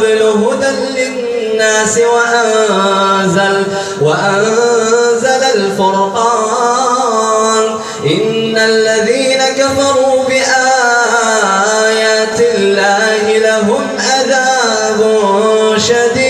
قبل هدى للناس وأنزل, وأنزل الفرقان. إن الذين كفروا بآيات الله لهم عذاب شديد.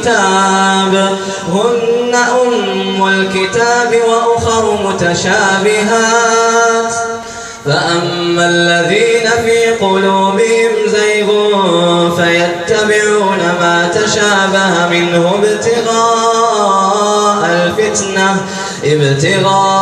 الكتاب هن أم الكتاب وأخر متشابهات. فأما الذين في قلوبهم زيغ فيتبعون ما تشابه منه ابتغاء الفتنة ابتغاء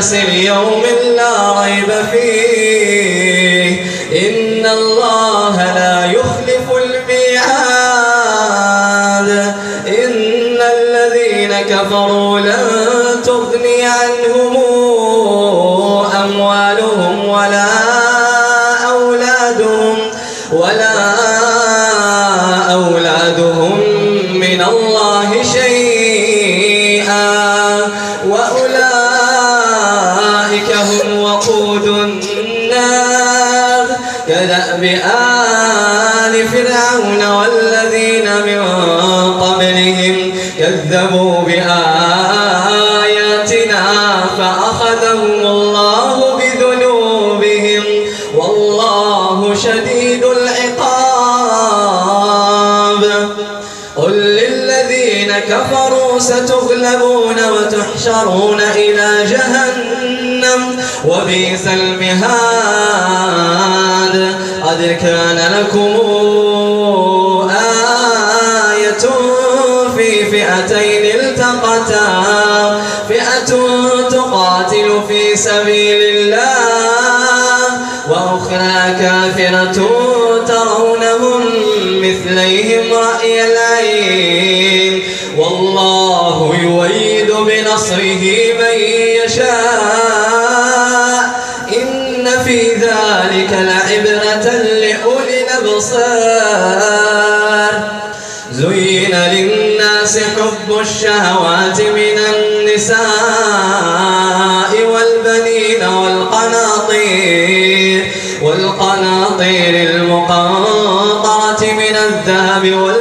الناس لأولي الأبصار. زين للناس حب الشهوات من النساء والبنين والقناطير. والقناطير المقنطرة من الذهب والفضة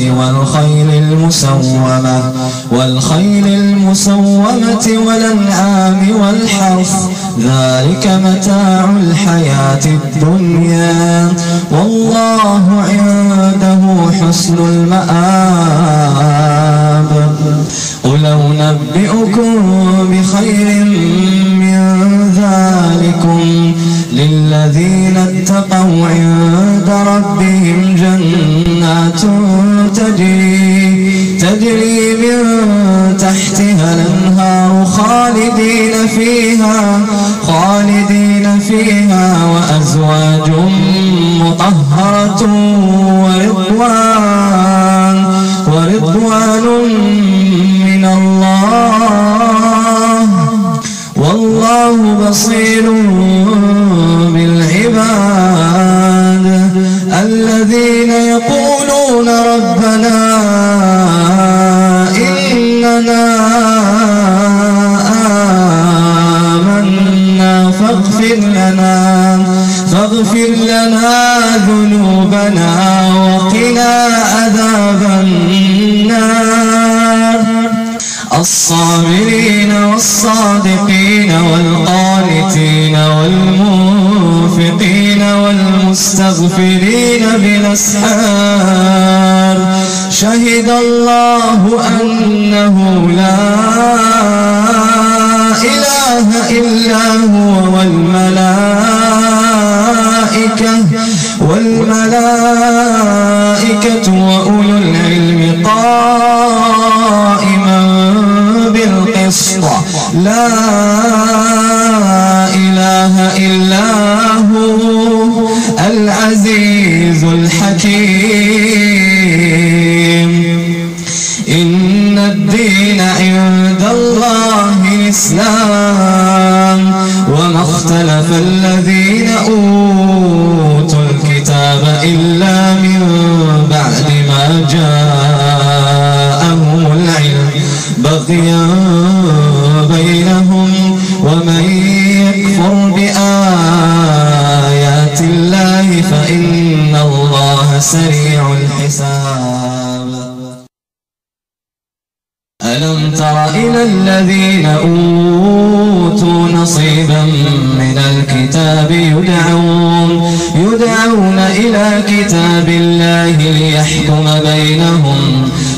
والخيل المسومة والخيل المسومة والأنعام والحرث ذلك متاع الحياة الدنيا. والله عنده حسن المآب. قل أنبئكم بخير من ذلكم للذين اتقوا عند ربهم تجري تجري من تحتها الأنهار خالدين فيها خالدين فيها وأزواج مطهرة ورضوان ورضوان من الله. والله بصير والملائكة وأولو العلم قائما بالقسط. لا إله إلا هو العزيز الحكيم. بغيا بينهم ومن يكفر بآيات الله فإن الله سريع الحساب. ألم تر إلى الذين أوتوا نصيبا من الكتاب يدعون يدعون إلى كتاب الله ليحكم بينهم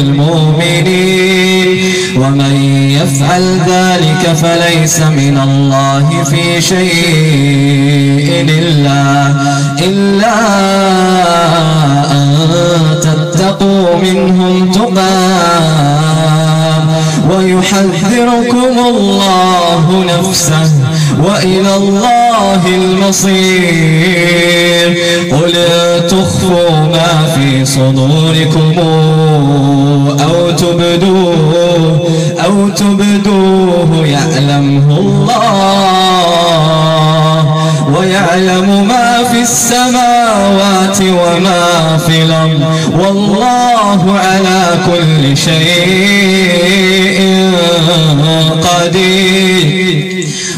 المؤمنين ومن يفعل ذلك فليس من الله في شيء إلا, إلا أن تتقوا منهم تقام ويحذركم الله نفسه. وإلى الله المصير. قل تخفوا ما في صدوركم أو تبدوه أو تبدوه يعلمه الله. ويعلم ما في السماوات وما في الأرض. والله على كل شيء قدير.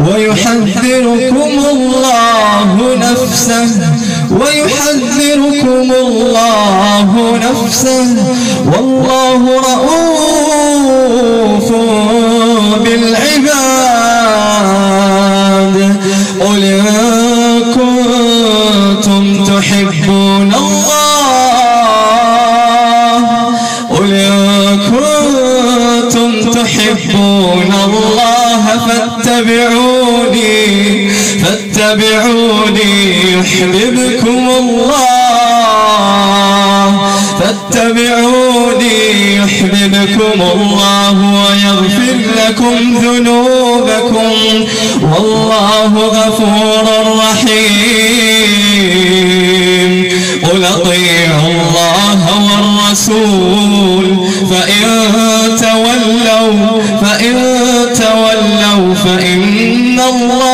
ويحذركم الله نفسه ويحذركم الله نفسه. والله رؤوف بالعباد. فاتبعوني يحببكم الله. فاتبعوني يحببكم الله ويغفر لكم ذنوبكم. والله غفور رحيم. قل أطيعوا الله والرسول. فإن تولوا فإن تولوا فإن الله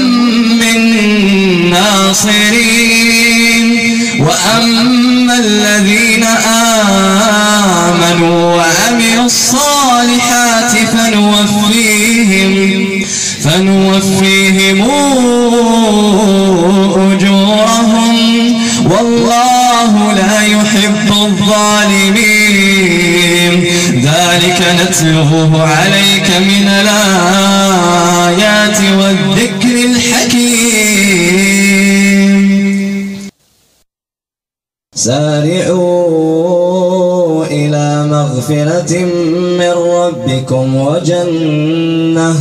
ناصرين وأما الذين آمنوا وعملوا الصالحات فنوفيهم فنوفيهم أجورهم. والله لا يحب الظالمين. ذلك نتلوه عليك من الآيات والذكر الحكيم. سارعوا إلى مغفرة من ربكم وجنة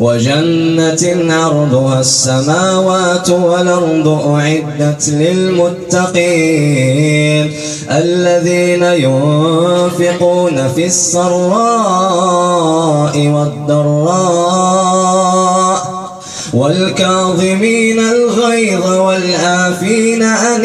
وجنة عرضها السماوات والأرض أعدت للمتقين. الذين ينفقون في السراء والضراء والكاظمين الغيظ والآفين عن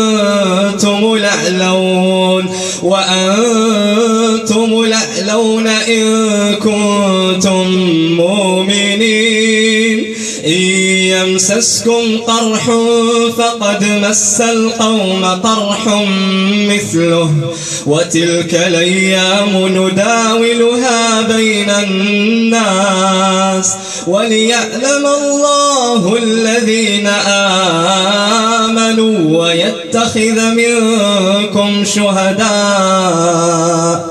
إن كنتم مؤمنين. إن يمسسكم قرح فقد مس القوم قرح مثله. وتلك الأيام نداولها بين الناس. وليعلم الله الذين آمنوا ويتخذ منكم شهداء.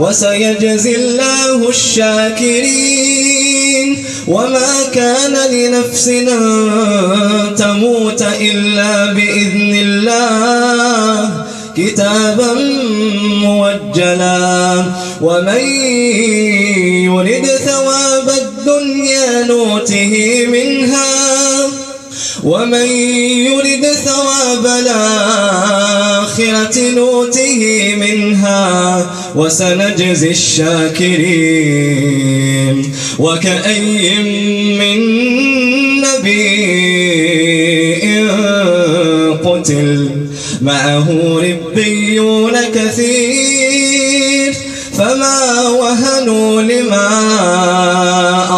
وسيجزي الله الشاكرين. وما كان لنفس أن تموت إلا بإذن الله. كتابا موجلا. ومن يرد ثواب الدنيا نوته منها. ومن يرد ثواب الآخرة نوته منها. وسنجزي الشاكرين وكأي من نبي قتل معه ربيون كثير فما وهنوا لما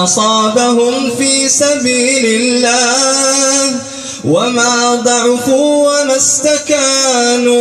أصابهم في سبيل الله وما ضعفوا وما استكانوا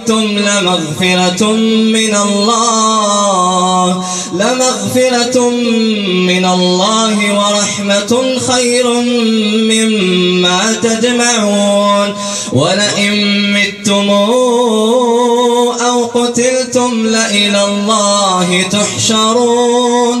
متم لمغفرة من الله لمغفرة من الله ورحمة خير مما تجمعون. ولئن متم أو قتلتم لإلى الله تحشرون.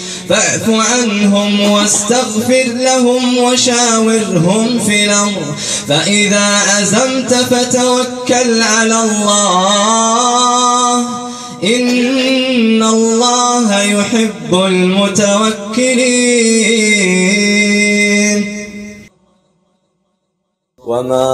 فاعف عنهم واستغفر لهم وشاورهم في الأمر. فإذا عزمت فتوكل على الله. إن الله يحب المتوكلين. وما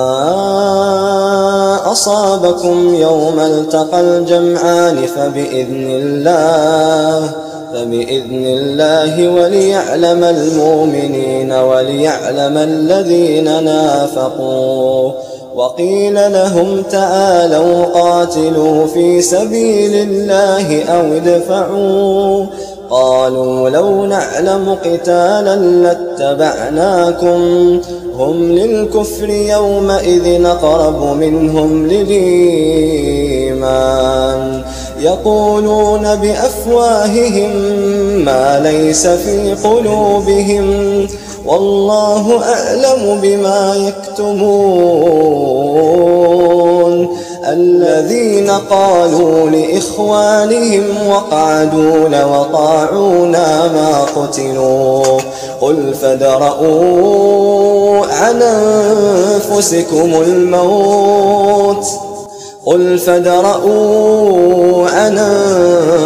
أصابكم يوم التقى الجمعان فبإذن الله فبإذن الله وليعلم المؤمنين وليعلم الذين نافقوا وقيل لهم تعالوا قاتلوا في سبيل الله أو ادفعوا قالوا لو نعلم قتالا لاتبعناكم هم للكفر يومئذ أقرب منهم للإيمان يقولون بأفواههم ما ليس في قلوبهم والله أعلم بما يكتمون الذين قالوا لإخوانهم وقعدوا وطاعونا ما قتلوا قل فدرؤوا عن أنفسكم الموت قل فدرؤوا عن أنفسكم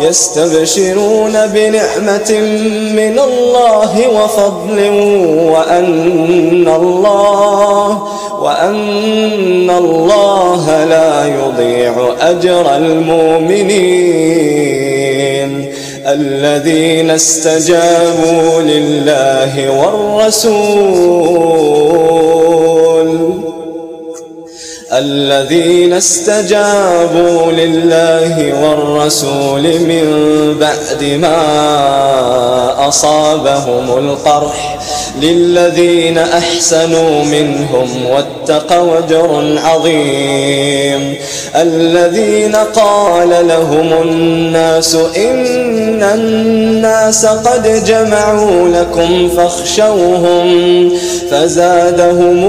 يستبشرون بنعمة من الله وفضل وأن الله وأن الله لا يضيع أجر المؤمنين الذين استجابوا لله والرسول. الذين استجابوا لله والرسول من بعد ما أصابهم القرح للذين أحسنوا منهم واتقوا وجر عظيم الذين قال لهم الناس إن الناس قد جمعوا لكم فاخشوهم فزادهم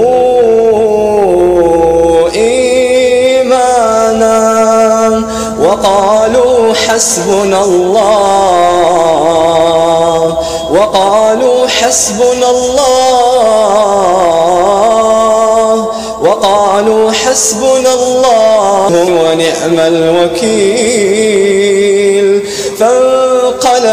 وقالوا حسبنا الله وقالوا حسبنا الله وقالوا قالوا حسبنا الله ونعم الوكيل.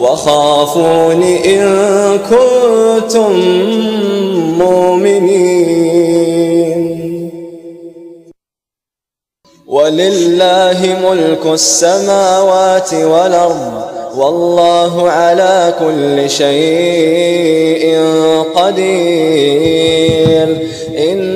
وخافون إن كنتم مؤمنين. ولله ملك السماوات والأرض والله على كل شيء قدير. إن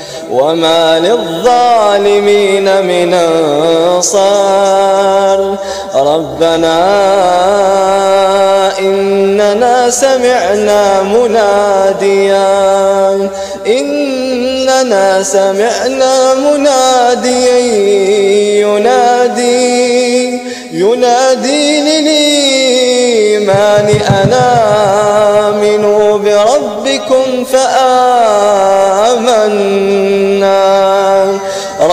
وما للظالمين من أنصار. ربنا إننا سمعنا مناديا. إننا سمعنا مناديا ينادي ينادي للإيمان أنا آمنوا بربكم فآمنا